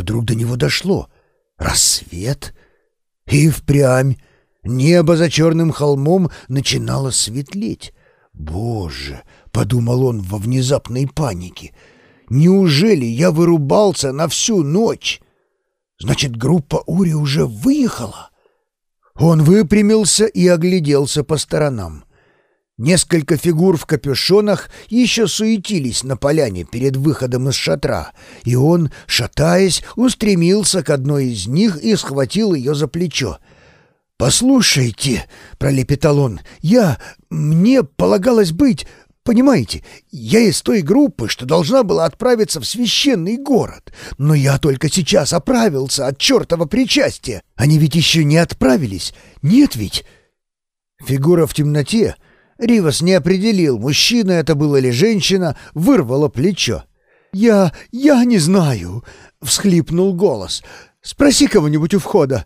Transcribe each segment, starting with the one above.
Вдруг до него дошло. Рассвет. И впрямь. Небо за черным холмом начинало светлеть. «Боже!» — подумал он во внезапной панике. «Неужели я вырубался на всю ночь? Значит, группа Ури уже выехала?» Он выпрямился и огляделся по сторонам. Несколько фигур в капюшонах еще суетились на поляне перед выходом из шатра, и он, шатаясь, устремился к одной из них и схватил ее за плечо. «Послушайте», — пролепетал он, — «я... мне полагалось быть... Понимаете, я из той группы, что должна была отправиться в священный город. Но я только сейчас оправился от чертова причастия. Они ведь еще не отправились. Нет ведь?» Фигура в темноте Ривас не определил, мужчина это был или женщина, вырвала плечо. «Я... я не знаю», — всхлипнул голос. «Спроси кого-нибудь у входа».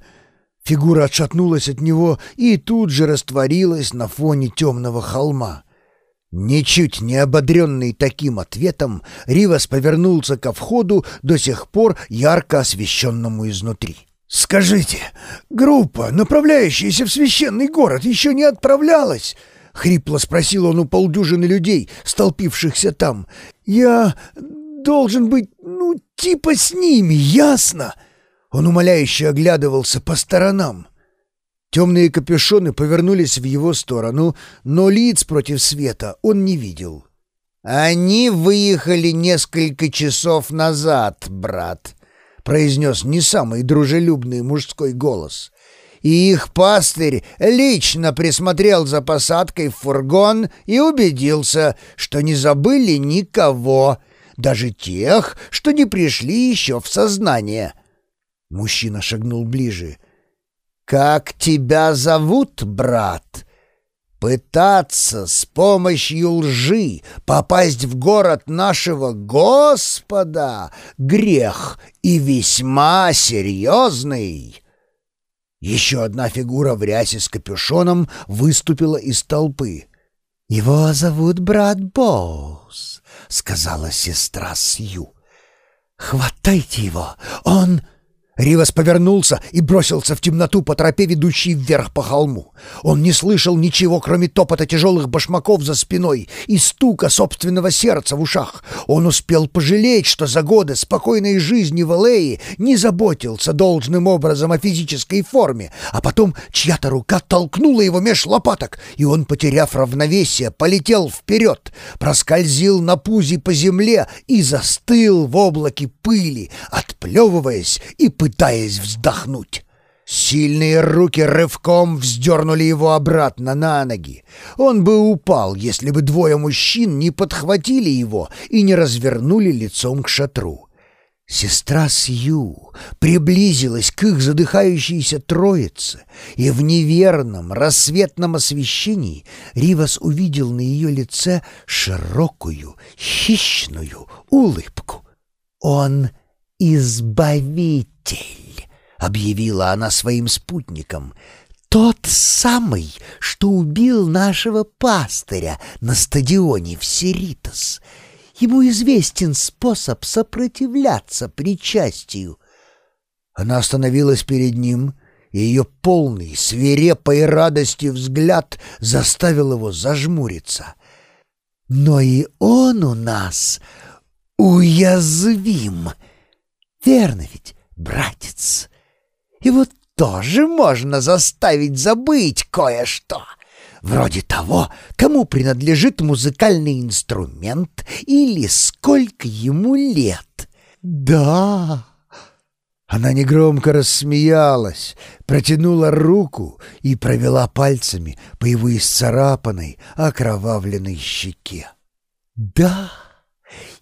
Фигура отшатнулась от него и тут же растворилась на фоне темного холма. Ничуть не ободренный таким ответом, Ривас повернулся ко входу, до сих пор ярко освещенному изнутри. «Скажите, группа, направляющаяся в священный город, еще не отправлялась?» — хрипло спросил он у полдюжины людей, столпившихся там. «Я должен быть, ну, типа с ними, ясно?» Он умоляюще оглядывался по сторонам. Темные капюшоны повернулись в его сторону, но лиц против света он не видел. «Они выехали несколько часов назад, брат», — произнес не самый дружелюбный мужской голос. «И их пастырь лично присмотрел за посадкой в фургон и убедился, что не забыли никого, даже тех, что не пришли еще в сознание». Мужчина шагнул ближе. «Как тебя зовут, брат?» Пытаться с помощью лжи попасть в город нашего Господа — грех и весьма серьезный. Еще одна фигура в рясе с капюшоном выступила из толпы. «Его зовут брат Боус», — сказала сестра Сью. «Хватайте его, он Ривас повернулся и бросился в темноту по тропе, ведущей вверх по холму. Он не слышал ничего, кроме топота тяжелых башмаков за спиной и стука собственного сердца в ушах. Он успел пожалеть, что за годы спокойной жизни в Элее не заботился должным образом о физической форме, а потом чья-то рука толкнула его меж лопаток, и он, потеряв равновесие, полетел вперед, проскользил на пузе по земле и застыл в облаке пыли, отплевываясь и пытаясь вздохнуть. Сильные руки рывком вздернули его обратно на ноги. Он бы упал, если бы двое мужчин не подхватили его и не развернули лицом к шатру. Сестра Сью приблизилась к их задыхающейся троице, и в неверном рассветном освещении Ривас увидел на ее лице широкую, хищную улыбку. Он избавитель «Метель», — объявила она своим спутникам, — «тот самый, что убил нашего пастыря на стадионе в Серитос. Ему известен способ сопротивляться причастию». Она остановилась перед ним, и ее полный, свирепой радости взгляд заставил его зажмуриться. «Но и он у нас уязвим. Верно ведь?» Братец. И вот тоже можно заставить забыть кое-что. Вроде того, кому принадлежит музыкальный инструмент или сколько ему лет. Да. Она негромко рассмеялась, протянула руку и провела пальцами по его исцарапанной, окровавленной щеке. Да.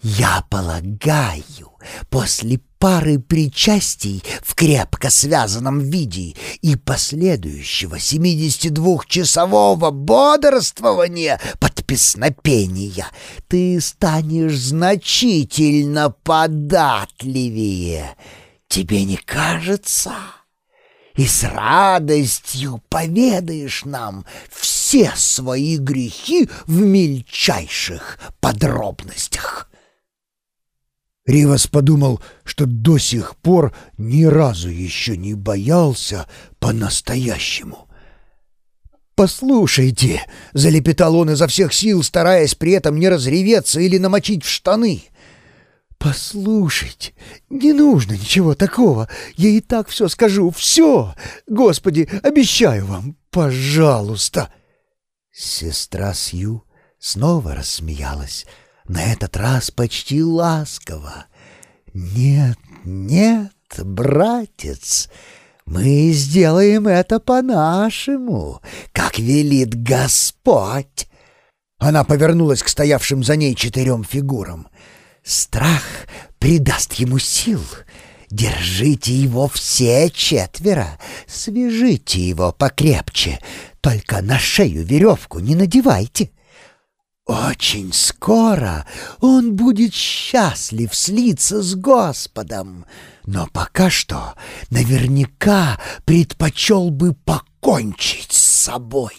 Я полагаю, после пары причастий в крепко связанном виде и последующего 72-часового бодрствования под песнопения ты станешь значительно податливее. Тебе не кажется? И с радостью поведаешь нам все свои грехи в мельчайших подробностях. Ривас подумал, что до сих пор ни разу еще не боялся по-настоящему. «Послушайте», — залепетал он изо всех сил, стараясь при этом не разреветься или намочить в штаны. «Послушайте, не нужно ничего такого. Я и так все скажу. Все! Господи, обещаю вам, пожалуйста!» Сестра Сью снова рассмеялась, на этот раз почти ласково. «Нет, нет, братец, мы сделаем это по-нашему, как велит Господь!» Она повернулась к стоявшим за ней четырем фигурам. «Страх придаст ему сил. Держите его все четверо, свяжите его покрепче, только на шею веревку не надевайте». Очень скоро он будет счастлив слиться с Господом, но пока что наверняка предпочел бы покончить с собой.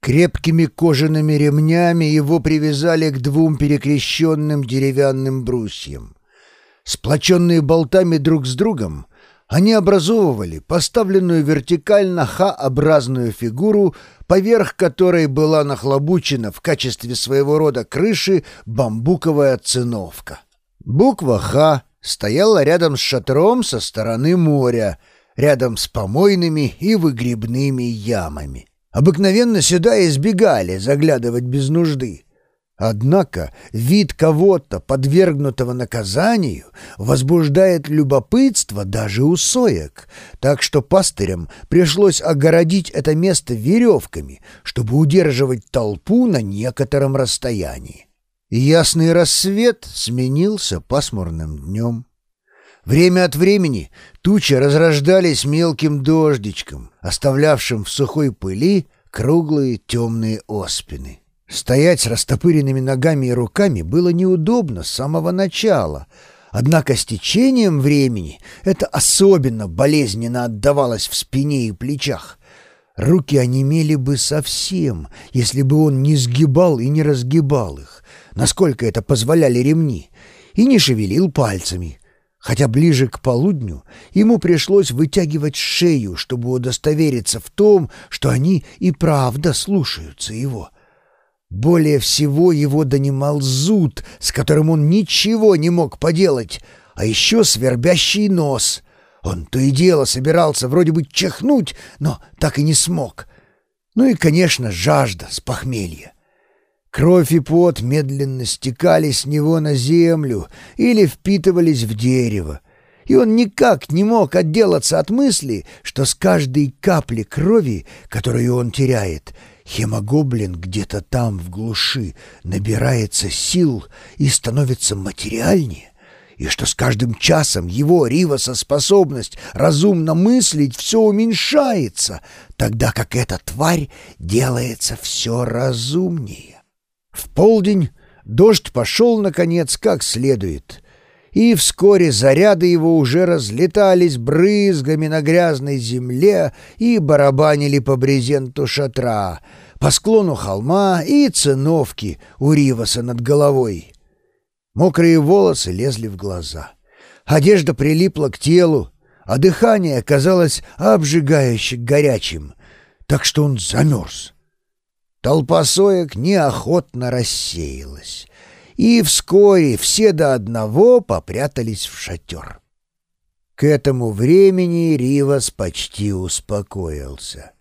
Крепкими кожаными ремнями его привязали к двум перекрещенным деревянным брусьям. Сплоченные болтами друг с другом, они образовывали поставленную вертикально Х-образную фигуру, поверх которой была нахлобучена в качестве своего рода крыши бамбуковая циновка. Буква «Х» стояла рядом с шатром со стороны моря, рядом с помойными и выгребными ямами. Обыкновенно сюда избегали заглядывать без нужды. Однако вид кого-то, подвергнутого наказанию, возбуждает любопытство даже у соек, так что пастырям пришлось огородить это место веревками, чтобы удерживать толпу на некотором расстоянии. ясный рассвет сменился пасмурным днем. Время от времени тучи разрождались мелким дождичком, оставлявшим в сухой пыли круглые темные оспины. Стоять с растопыренными ногами и руками было неудобно с самого начала, однако с течением времени это особенно болезненно отдавалось в спине и плечах. Руки онемели бы совсем, если бы он не сгибал и не разгибал их, насколько это позволяли ремни, и не шевелил пальцами — хотя ближе к полудню ему пришлось вытягивать шею, чтобы удостовериться в том, что они и правда слушаются его. Более всего его донимал зуд, с которым он ничего не мог поделать, а еще свербящий нос. Он то и дело собирался вроде бы чихнуть, но так и не смог. Ну и, конечно, жажда с похмелья. Кровь и пот медленно стекали с него на землю или впитывались в дерево, и он никак не мог отделаться от мысли, что с каждой капли крови, которую он теряет, Хемогоблин где-то там, в глуши, набирается сил и становится материальнее, и что с каждым часом его, Риваса, способность разумно мыслить все уменьшается, тогда как эта тварь делается все разумнее. В полдень дождь пошел, наконец, как следует — и вскоре заряды его уже разлетались брызгами на грязной земле и барабанили по брезенту шатра, по склону холма и циновки у Риваса над головой. Мокрые волосы лезли в глаза. Одежда прилипла к телу, а дыхание казалось обжигающе горячим, так что он замерз. Толпа соек неохотно рассеялась и вскоре все до одного попрятались в шатер. К этому времени Ривас почти успокоился.